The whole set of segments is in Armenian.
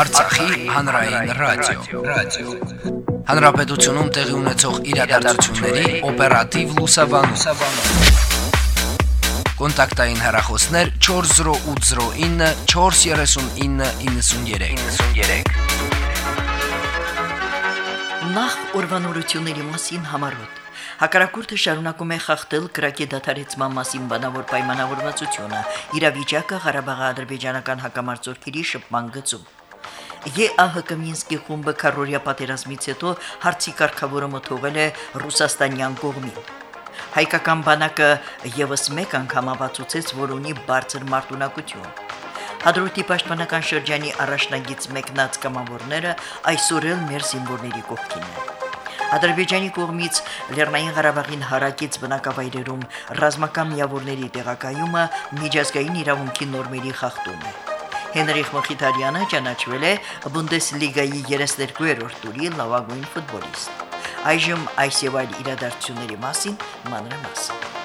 Արցախի հանրային ռադիո, ռադիո։ Հանրապետությունում տեղի ունեցող իրադարձությունների օպերատիվ լուսաբանում։ Կոնտակտային հեռախոսներ 40809 43993։ 93։ Նախ ուրվանորությունների մասին համարոտ։ Հակարակուրտը շարունակում է խախտել կրակի դադարեցման մասին բանավոր պայմանավորվածությունը։ Իրավիճակը Ղարաբաղի ադրբեջանական հակամարտությունների շփման գծում։ ԵԱՀԿ Մինսկի խումբը քարորիա պատերազմից հետո հարցի կարգավորումը թողել է ռուսաստանյան կողմին։ Հայկական բանակը եւս մեկ անգամ ապացուցեց, որ ունի բարձր մարտունակություն։ Հադրութի պաշտպանական շրջանի առաջնագից մեկնած կամավորները այսօր էլ մեր զինվորների կողքին են։ Ադրբեջանի կողմից Լեռնային Ղարաբաղին հարակից բնակավայրերում ռազմական միավորների տեղակայումը միջազգային իրավունքի նորմերի խախտում է։ Հենրիխ Մխիթարյանը ճանաչվել է Բունդեսլիգայի 32-րդ տուրի լավագույն ֆուտբոլիստ։ Այժմ այս եւ այլ իրադարձությունների մասին մանրամասն։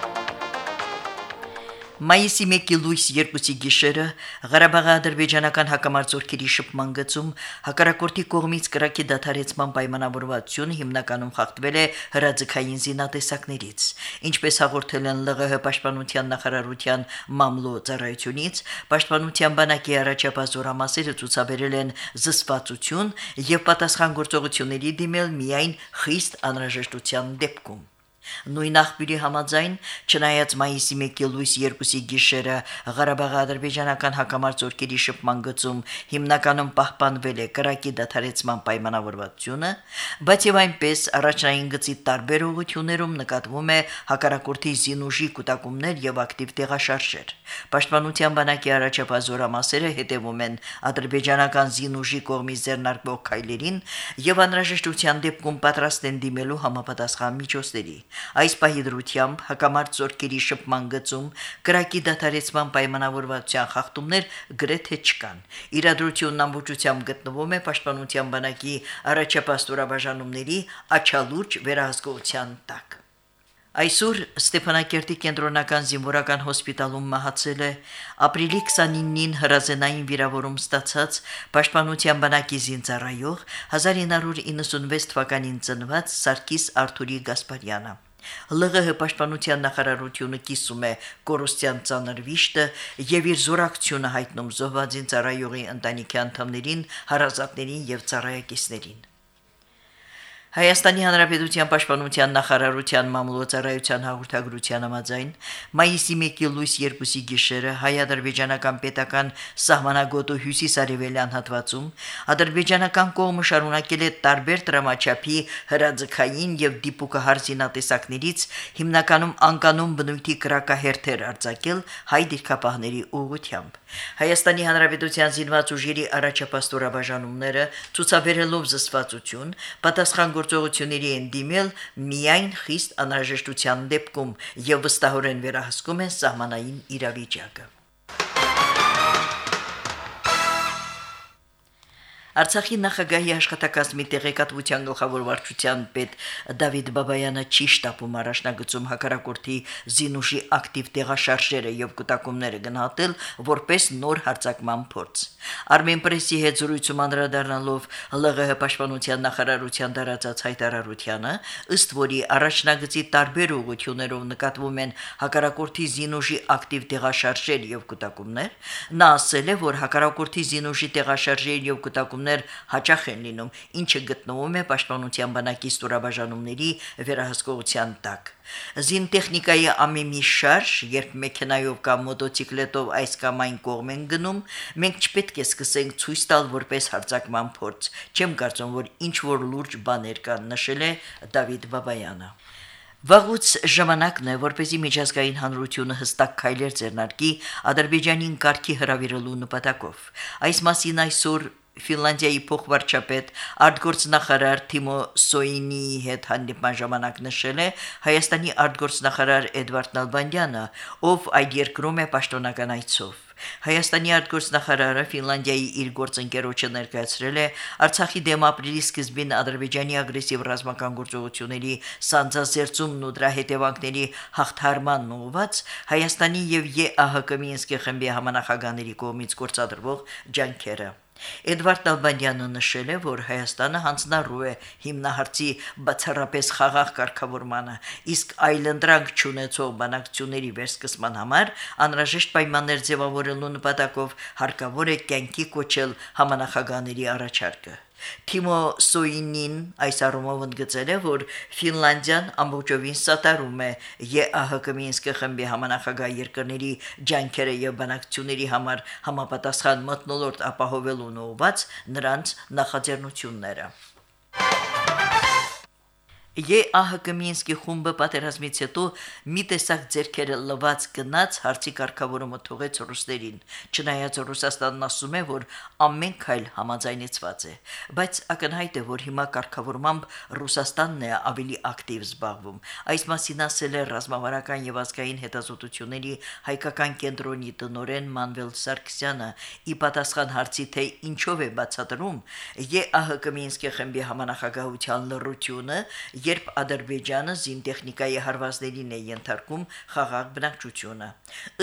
Մայիսի 1-ի լույս 2-ի գիշերը Ղարաբաղի ադրբեջանական հակամարտությունների շփման գծում հակարակորտի կողմից կրակի դադարեցման պայմանավորվածությունը հիմնականում խախտվել է հրաձգային զինատեսակներից, ինչպես հաղորդել են ԼՂՀ պաշտպանության նախարարության մամլո ծառայությունից, պաշտպանության բանակի առաջապազորամասերը ցուցաբերել են զսպվածություն եւ պատասխան գործողությունների դիմել միայն խիստ անհրաժեշտության դեպքում։ Նույն աղբյուրի համաձայն, չնայած մայիսի 1-ի լույս 2-ի գիշերը Ղարաբաղի ադրբեջանական հակամարտությունների շփման գծում հիմնականում պահպանվել է կրակի դադարեցման պայմանավորվածությունը, բայց եւ այնպես առաջնային գծի տարբեր ուղություններում նկատվում է հակարակորթի զինուժի կൂട്ടակումներ եւ ակտիվ տեղաշարժեր։ Պաշտպանության բանակի առաջապազորամասերը հետևում են ադրբեջանական զինուժի կողմից ձեռնարկվող քայլերին եւ անհրաժեշտության դեպքում պատրաստ են դիմելու համապատասխան միջոցների։ Այս պահի դրությամբ հակամարտ ծորկերի շփման գծում գրակի դատարեցման պայմանավորվածության խախտումներ գրեթե չկան։ Իրադրությունն ամբողջությամբ գտնվում է պաշտպանության բանակի առաջապատстоրաբաժանումների աչալուրջ վերահսկողության տակ։ Այսօր Ստեփանակերտի կենտրոնական զինվորական հոսպիտալում մահացել է ապրիլի 29-ին հրազենային վիրավորում ստացած Պաշտպանության բանակի զինծառայող 1996 թվականին ծնված Սարգիս Արթուրի Գասպարյանը։ ԼՂՀ պաշտպանության նախարարությունը կիսում է կորուստյան ցաներ վիշտը եւ իր զորակցությունը հայտնում զոհվածին ծառայողի ընտանիքի անդամներին, հարազատներին եւ ծառայակիցներին։ Հայաստանի Հանրապետության Պաշտպանության նախարարության մամուլոցարայության հաղորդագրության համաձայն մայիսի 1-ի լույս 2-ի գիշերը հայ-ադրբեջանական պետական սահմանագոտու հյուսիսարևելյան հատվածում ադրբեջանական կողմը շարունակել է տարբեր դրամաչափի հրաձգային եւ դիպուկահար զինատեսակներից հիմնականում անկանոն բնույթի կրակահերթեր արձակել հայ դիրքապահների ուղությամբ։ Հայաստանի Հանրապետության զինված ուժերի առաջապատասխան բաժանումները ցուցաբերելով զսվածություն պատասխան գործողությունների են դիմել միայն խիստ անհրաժեշտության դեպքում եւ վստահորեն վերահսկում են սահմանային իրավիճակը։ Արցախի նախագահի աշխատակազմի տեղեկատվության գլխավոր վարչության պետ Դավիթ Բաբայանը չի շտապում առաջնագծում հակարակորթի զինուշի ակտիվ տեղաշարժերը եւ կտակումները գնահատել որպես նոր հարձակման փորձ։ Press-ի հետ զրույցում անդրադառնալով ԼՂՀ պաշտպանության նախարարության դարածած հայտարարությանը, ըստ որի առաջնագծի տարբեր ուղություններով նկատվում են հակարակորթի զինուշի ակտիվ տեղաշարժեր եւ կտակումներ, նա ասել է, որ հակարակորթի զինուշի տեղաշարժեր եւ կտակումներ հանդիպումներ հաճախ են լինում, ինչը գտնվում է պաշտպանության բանակի ստորաբաժանումների վերահսկողության տակ։ Զինտեխնիկայի ամեմի շարժ, երբ մեքենայով կամ մոտոցիկլետով այս կամ այն կողմ են գնում, մենք չպետք է սկսենք ցույց տալ որպես հարձակման փորձ։ Չեմ կարծում, որ ինչ որ լուրջ բաներ կան, նշել է Դավիթ Բաբայանը։ Վաղուց ժամանակն է, որպեսի միջազգային հանրությունը հստակ քայլեր ձեռնարկի Ադրբեջանին կարգի հրավիրելու նպատակով։ Այս մասին այսօր Ֆինլանդիայի փոխվարչապետ արտգործնախարար Թիմո Սոյինի հետ հանդիպման ժամանակ նշել է Հայաստանի արտգործնախարար Էդվարդ Նալբանդյանը, ով այդ երկրում է պաշտոնական այցով։ Հայաստանի արտգործնախարարը Ֆինլանդիայի իր գործընկերոջը ներկայացրել է Արցախի դեմ ապրիլի սկզբին Ադրբեջանի ագրեսիվ ռազմական գործողությունների սանձազերծումն ու դրա հետևանքների հաղթարման ուղված Հայաստանի եւ ԵԱՀԿ Մինսկի խմբի համանախագահների կողմից գործադրվող ջանքերը։ Էդվարդ Ալբանյանը նշել է, որ Հայաստանը հանձնառու է հիմնահարցի բացառապես խաղաղ կարգավորմանը, իսկ այլընտրանք չունեցող բանակցությունների վերսկսման համար անհրաժեշտ պայմաններ ձևավորելու նպատակով հարկավոր է կյանքի կոչել համանախագահների առաջարկը։ Թիմո Սոյինին այս առումով ընդգծել է, որ Ֆինլանդիան ամբողջովին սատարում է ԵԱՀԿ Մինսկի խմբի համանախագահ երկրների ջանքերը եւ բանակցությունների համար համապատասխան մտնոլորտ ապահովելուն ուղված նրանց նախաձեռնությունները։ ԵԱՀԿ Մինսկի խումբը պատերազմից հետո մի տեսակ ձերքերը լված գնաց հարցի կարգավորումը թողեց ռուսներին, չնայած Ռուսաստանն ասում է, որ ամեն քայլ համաձայնեցված է, բայց ակնհայտ է, որ հիմա կարգավորմամբ Ռուսաստանն է ավելի ակտիվ զբաղվում։ Այս մասին ասել է ռազմավարական եւ ազգային հետազոտությունների հայկական կենտրոնի տնօրեն Մանվել Սարգսյանը՝ ի պատասխան հարցի թե ինչով է բացատրում ԵԱՀԿ Մինսկի խմբի համանախագահության լռությունը երբ Ադրբեջանը զինտեխնիկայի հարվածներին է ենթարկում խաղաղ բնակչությունը։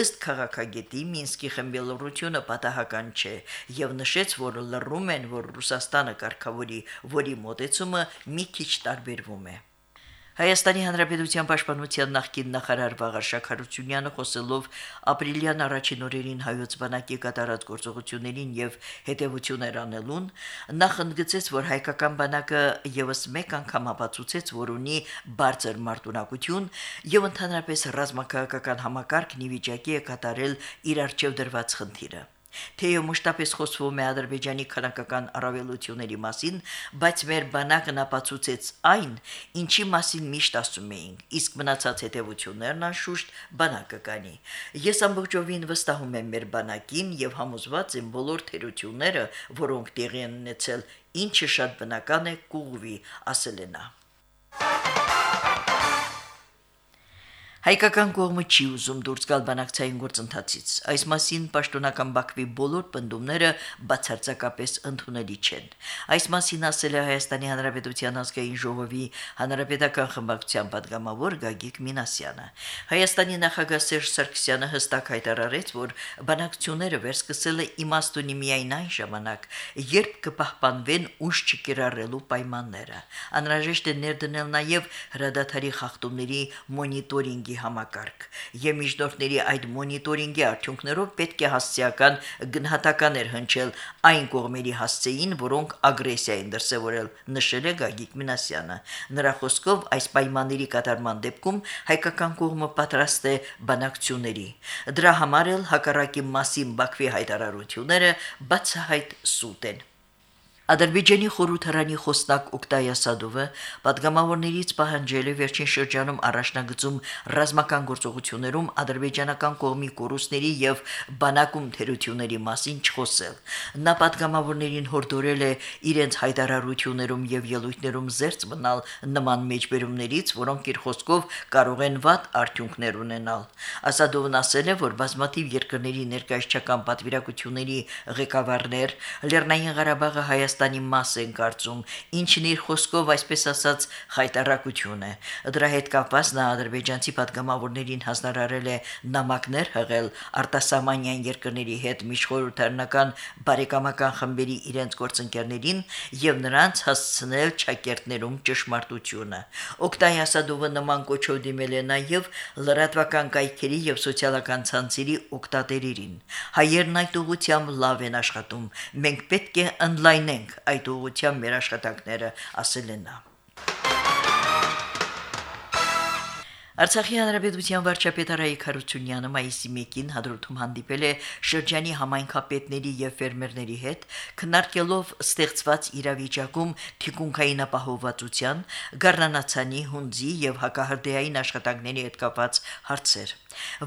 Ըստ քաղաքագետի Մինսկի խմբի լռությունը պատահական չէ եւ նշեց, որ լռում են, որ Ռուսաստանը կարգավորի, որի մոտեցումը մի քիչ տարբերվում է։ Հայաստանի Հանրապետության Պաշտպանության նախկին նախարար Վաղարշակ Հարությունյանը խոսելով ապրիլյան առաջին օրերին հայոց բանակի կատարած գործողություններին եւ հետեւություններ անելուն նախ ընդգծեց, որ հայկական բանակը եւս մեկ անգամ ապացուցեց, որ ունի բարձր մարտունակություն եւ ընդհանրապես ռազմաքաղաքական համակարգն ի վիճակի է կատարել իր արժեվ դրված խնդիրը։ Թեև մշտապես խոսվում է Ադրբեջանի քանակական առավելությունների մասին, բայց մեր բանակն ապացուցեց այն, ինչի մասին միշտ ասում էինք, իսկ մնացած հետևություններն անշուշտ բանակը կանի։ Ես ամբողջովին վստահում եմ մեր բանակին եւ համոզված եմ բոլոր թերությունները, որոնք տեղի են ունեցել, ինչը շատ բնական է կուղվի, ասել է նա. Հայկական կողմը չի ուզում դուրս գալ բանակցային գործընթացից։ Այս մասին պաշտոնական Բաքվի բոլոր պնդումները բացարձակապես ընդունելի չեն։ Այս մասին ասել է Հայաստանի Հանրապետության ազգային ժողովի հանրապետական խմբակցության падգամավոր Գագիկ Մինասյանը։ Հայաստանի նախագահ Սերժ Սարգսյանը հստակ հայտարարեց, որ բանակցությունները վերսկսել է իմաստունի միայն այն ժամանակ, երբ կպահպանվեն ուժ չկիրառելու պայմանները։ Անհրաժեշտ է ներդնել նաև հրադադարի խախտումների մոնիտորինգ մոնիտորինգի համակարգ։ Եվ միջնորդների այդ մոնիտորինգի արդյունքներով պետք է հասցեական գնահատականներ հնչել այն կողմերի հասցեին, որոնք ագրեսիա են դրսևորել, նշել է Գագիկ Մինասյանը։ Նրա խոսքով այս պայմանների կատարման դեպքում հայկական կողմը պատրաստ է բանակցությունների։ Դրա համար էլ հակառակի մասին Բաքվի հայտարարությունները բացահայտ սուտ են։ Ադրբեջանի խորհրդարանի խոսնակ Օկտայ Ասադովը падգամավորներից պահանջել է վերջին շրջանում առաջնագծում ռազմական գործողություններում ադրբեջանական կողմի կորուստների եւ բանակում թերությունների մասին չխոսել։ Նա падգամավորներին հորդորել է իրենց հայտարարություններում եւ ելույթներում զերծ մնալ նման մեջբերումներից, որոնք իր խոսքով կարող են վատ արդյունքներ ունենալ։ Ասադովն ասել է, որ բազմաթիվ երկրների ներկայացչական պատվիրակությունների ղեկավարներ Լեռնային Ղարաբաղը Հայաստան Հայաստանի մաս են կարծում, ինչն իր խոսքով այսպես ասած խայտարակություն է։ Դրա հետ կապված նա ադրբեջանցի падգամավորներին հանձնարարել է նամակներ հղել արտասահմանյան երկրների հետ միջխորհրդարանական բարեկամական խմբերի իրենց գործընկերներին եւ նրանց հասցնել ճակերտներում ճշմարտությունը։ Օկտայ Ասադովը նման կոչով դիմել է նաեւ լրատվական կայքերի եւ սոցիալական ցանցերի օկտատերերին։ Հայերն այդ ուղությամբ լավ են աշխատում։ Մենք պետք է ընդլայնենք այդ ուղղությամբ մեր աշխատանքները, ասել է նա։ Արցախի հանրապետության վարչապետ Արայիկ Հարությունյանը մայիսի 1-ին հադրութում հանդիպել է շրջանի համայնքապետների եւ ֆերմերների հետ, քննարկելով ստեղծված իրավիճակում թիկունքային ապահովվածության, գառնանացանի, հունձի եւ հակահրդեհային աշխատանքների հետ կապված հարցեր։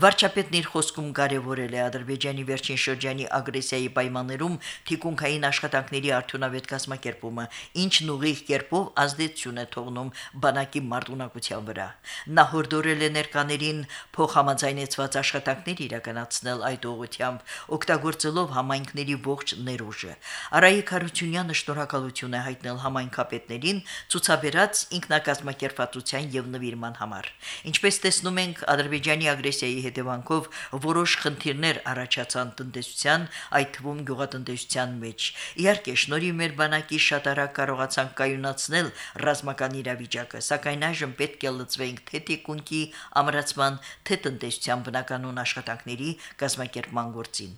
Վարչապետն իր խոսքում կարևորել է Ադրբեջանի վերջին շրջանի ագրեսիայի պայմաններում թիկունքային աշխատանքների արդյունավետ կազմակերպումը, ինչն ուղիղ կերպով ազդեցություն է թողնում բանակի մարտունակության վրա։ Նա հորդորել է ներկաներին փոխհամաձայնեցված աշխատանքներ իրականացնել այդ ուղղությամբ, օգտագործելով համայնքների ողջ ներուժը։ Արայիկ Հարությունյանը շնորհակալություն է հայտնել համայնքապետներին ցուցաբերած ինքնակազմակերպվածության եւ նվիրման համար։ Ինչպես տեսնում ենք, Ադրբեջանի ագրեսիայի ռեպրեսիայի հետևանքով որոշ խնդիրներ առաջացան տնտեսության, այդ թվում գյուղատնտեսության մեջ։ Իհարկե, շնորհիվ մեր բանակի շատ արագ կարողացանք կայունացնել ռազմական իրավիճակը, սակայն այժմ պետք է լծվենք թե տիկունքի ամրացման, թե տնտեսության բնականոն աշխատանքների կազմակերպման գործին։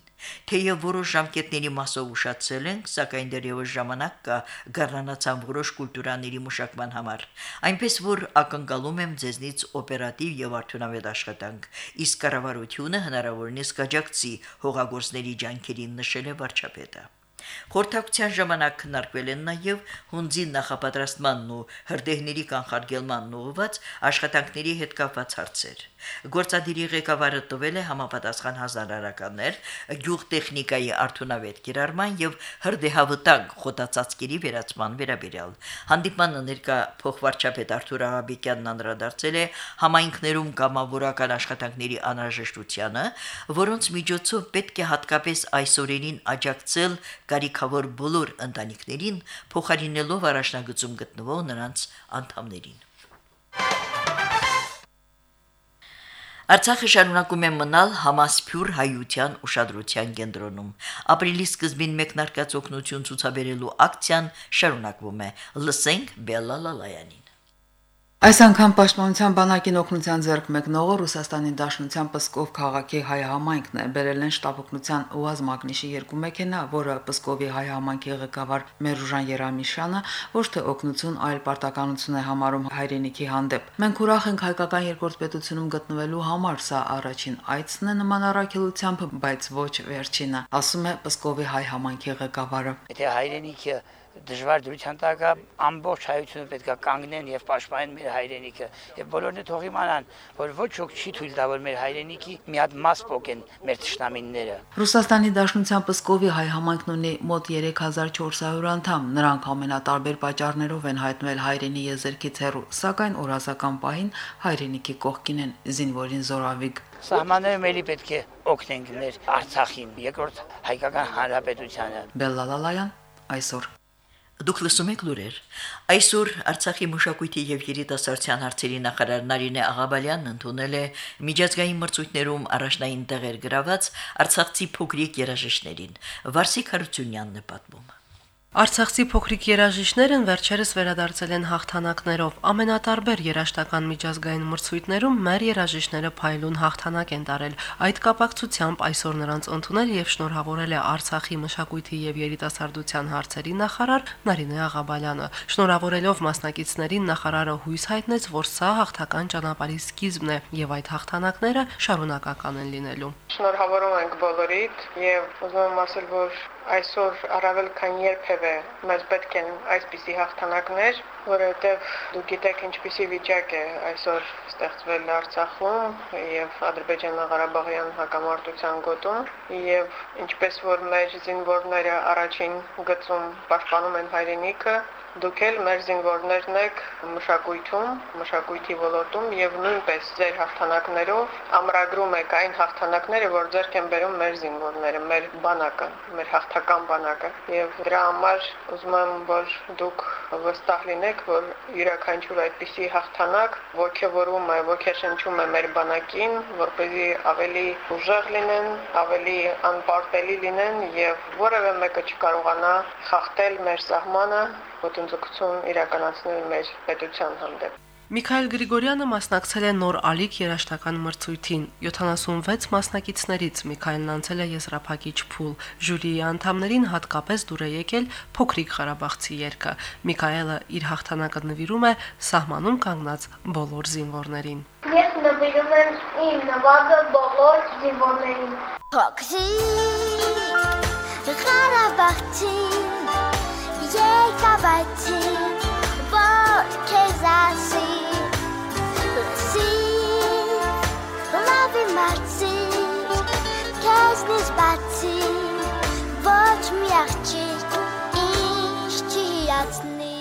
Թեև որոշ ժամկետների մասով ուշացել ենք, սակայն դեռևս ժամանակ կա գառնանացան որոշ կուլտուրաների մշակման համար։ Այնպես որ ակնկալում եմ ձեզնից օպերատիվ եւ արդյունավետ աշխատանք, իսկ կառավարությունը հնարավորինս կաջակցի հողագործների ջանքերին նշել է վարչապետը։ Խորհրդակցության ժամանակ քննարկվել են նաև հունձի նախապատրաստմանն ու հրդեհների կանխարգելմանն ուղղված աշխատանքների հետ կապված հարցեր։ Գործադիրի ղեկավարը տվել է համապատասխան հազարարականներ գյուղ տեխնիկայի արդյունավետ կիրառման եւ հրդեհավտակ խոտածածկերի վերացման վերաբերյալ։ Հանդիպմանը ներկա փոխվարչապետ Արթուր Աղաբեկյանն անդրադարձել է համայնքներում կամավորական աշխատանքների անհրաժեշտությանը, որոնց միջոցով պետք է հատկապես այսօրերին աջակցել կարիքավոր բոլոր ընտանիքներին, փոխարինելով առաջնագծում գտնվող նրանց անդամներին։ Արցախը շարունակում է մնալ համասփյուր հայության ուշադրության կենտրոնում։ Ապրիլի սկզբին մեկնարկած օգնություն ցուցաբերելու ակցիան շարունակվում է։ Լսենք Բելլա Լալայանին։ Այս անգամ Պաշտպանության բանակին օգնության ձեռք մեկնողը Ռուսաստանի Դաշնության Պսկով քաղաքի հայ համայնքն է։ Բերել են շտաբօգնության ՈՒԱԶ մագնիշի երկու մեքենա, որը Պսկովի հայ համայնքի ղեկավար Մերուժան Երամիշյանը ոչ թե օգնություն, այլ պարտականություն է համարում հայրենիքի հանդեպ։ Մենք ուրախ ենք հայկական երկրորդ պետությունում գտնվելու համար, սա առաջին այցն է նման առաքելությամբ, բայց ոչ վերջինը, ասում է Պսկովի հայ համայնքի ղեկավարը։ Եթե հայրենիքը դժվար դրության տակ ամբողջ հայությունը պետք է կանգնեն եւ պաշտպանեն մեր հայրենիքը եւ բոլորն թող իմանան որ ոչ ոք չի թույլ տա որ մեր հայրենիքի մի հատ մաս փոկեն մեր ճշնամինները Ռուսաստանի Դաշնության Պսկովի հայ համայնքն ունի մոտ 3400 անդամ նրանք ամենատարբեր պատճառներով են հայտնվել հայրենի եզերքից հեռու սակայն օրազական պահին հայրենիքի կողքին են զինվորին զորավիգ Սահմանները մելի պետք է օգնենք մեր Արցախին, երկրորդ հայկական հանրապետությանը։ Բելլալալայան այսօր Դուք լսում եք լուրեր։ Այսօր Արցախի մշակույթի եւ երիտասարդության հարցերի նախարար Նարինե Աղաբալյանն ընդունել է միջազգային մրցույթներում առաջնային տեղեր գրաված Արցախցի փոքրիկ երաժիշտներին։ Վարսիկ Հարությունյանն է պատմում։ Արցախցի փոքրիկ երաժիշտներն վերջերս վերադարձել են հաղթանակներով։ Ամենատարբեր երաժշտական միջազգային մրցույթներում մեր երաժիշտները փայլուն հաղթանակ են տարել։ Այդ կապակցությամբ այսօր նրանց ընդունել եւ շնորհավորել է Արցախի մշակույթի եւ երիտասարդության հարցերի նախարար Նարինե Աղաբալյանը։ Շնորհավորելով մասնակիցներին նախարարը հույս հայտնեց, որ սա հաղթական ճանապարհի սկիզբն է եւ այդ հաղթանակները շարունակական են լինելու։ Շնորհավորում ենք բոլորիդ եւ ուզում եմ ասել, որ այսօր առավել քան երբևէ մեզ պետք են այսպիսի հաղթանակներ, որովհետև դու գիտեք ինչպիսի վիճակ է այսօր ստեղծվել Արցախում եւ Ադրբեջան-Ղարաբաղյան հակամարտության գոտում եւ ինչպես որ մեր զինվորները առաջին գծում պաշտպանում են հայրենիքը, Դուք էլ մեր զինվորներն եք մշակույթում, մշակույթի ոլորտում եւ նույնպես ձեր հաղթանակներով ամրագրում եք այն հաղթանակները, որ ձեռք են բերում մեր զինվորները, մեր բանակը, մեր հաղթական բանակը։ Եվ դրա համար ուզում եմ, որ դուք վստահ լինեք, որ յուրաքանչյուր այդպիսի հաղթանակ ողջևորում է, ողջաշնչում է մեր բանակին, որպեսզի ավելի ուժեղ լինեն, ավելի անպարտելի լինեն եւ որևէ մեկը չկարողանա խախտել մեր սահմանը ոտնձգություն իրականացնել մեր պետության հանդեպ։ Միքայել Գրիգորյանը մասնակցել է նոր ալիք երաշտական մրցույթին։ 76 մասնակիցներից Միքայելն անցել է եզրափակիչ փուլ։ Ժյուրիի անդամներին հատկապես դուր է եկել փոքրիկ Ղարաբաղցի երգը։ Միքայելը իր հաղթանակը նվիրում է սահմանում կանգնած բոլոր զինվորներին։ Ես նվիրում եմ իմ նվագը բոլոր զինվորներին։ Փոքրիկ Ղարաբաղցի եկավայցի որ քեզ ասի լսի լավի մարցի քեզնից բացի ոչ մի աղջիկ ինչ չի ացնի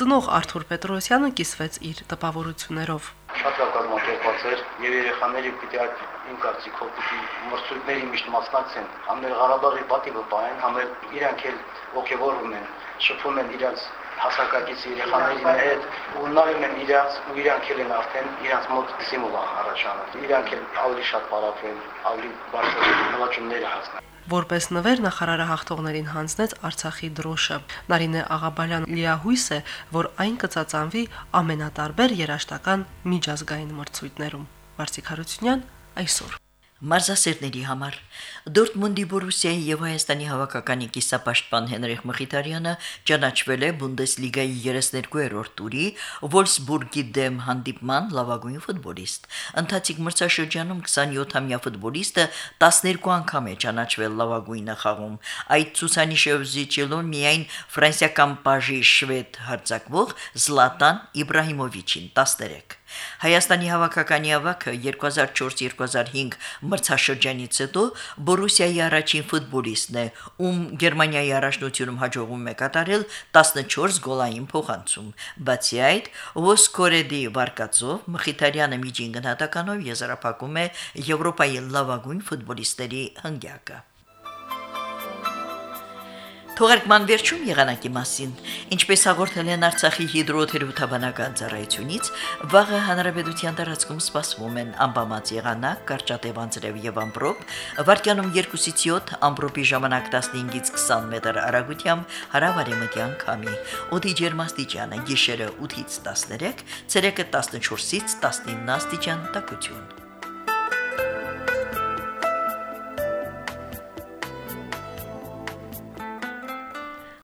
Ծնող Արթուր Պետրոսյանը կիսվեց իր տպավորություններով շատ լավ կազմակերպված էր եւ երեխաները պիտի այդ իմ կարծիքով պիտի մրցույթների միշտ մասնակցեն, համ մեր Ղարաբաղի պատիվը պահեն, համ էլ իրանք էլ ողջևորվում են, շփվում են իրանց հասակակից երեխաների հետ ու նայում եմ իրանց ու իրանք էլ են արդեն իրանց մոտ սիմուլա առաջանում։ Իրանք էլ ավելի շատ պարապեն, ավելի բարձր նվաճումներ հասնեն։ Որպես նվեր նախարարը հաղթողներին հանձնեց Արցախի դրոշը։ Նարինե Աղաբալյան լիահույս է, որ այն կծածանվի ամենատարբեր երաշտական միջազգային մրցույթներում։ Վարսիկ Հարությունյան այսօր Մարզասերների համար Դորտմունդի Բորուսիայի եւ Հայաստանի հավաքականի կիսապաշտպան Հենրիխ Մխիթարյանը ճանաչվել է Բունդեսլիգայի 32-րդ տուրի Վոլսբուրգի դեմ հանդիպման լավագույն ֆուտբոլիստ։ Ընթացիկ մրցաշրջանում 27-ամյա ֆուտբոլիստը 12 անգամ է ճանաչվել լավագույնը խաղում։ Այդ ցուցանիշը զիջելով միայն ֆրանսիական բաժի շվեդ հարձակվող Զլատան Իբրահիմովիչին 13 Հայաստանի հավաքականի ավակը 2004-2005 մրցաշրջանից հետո Բորուսիայի առաջին ֆուտբոլիստն է, ում Գերմանիայի առաջնությունում հաջողվում է կատարել 14 գոլային փոխանցում։ Բացի այդ, Վոսկորեդի վարկածով Մխիթարյանը միջին գնահատականով եզրափակում է Եվրոպայի լավագույն ֆուտբոլիստների հնգյակը։ Թողարկման վերջում եղանակի մասին, ինչպես հաղորդել են Արցախի հիդրոթերապևտաբանական ծառայությունից, վաղը հանրապետության տարածքում սպասվում են անբավարար եղանակ, կարճատև անձրև եւ ամպրոպ, վարկյանում 2-ից 7, ամպրոպի ժամանակ 15-ից 20 մետր արագությամբ հարավարեմտյան քամի։ Օդի ջերմաստիճանը՝ գիշերը 8-ից 13, ցերեկը 14-ից 19 աստիճան տաքություն։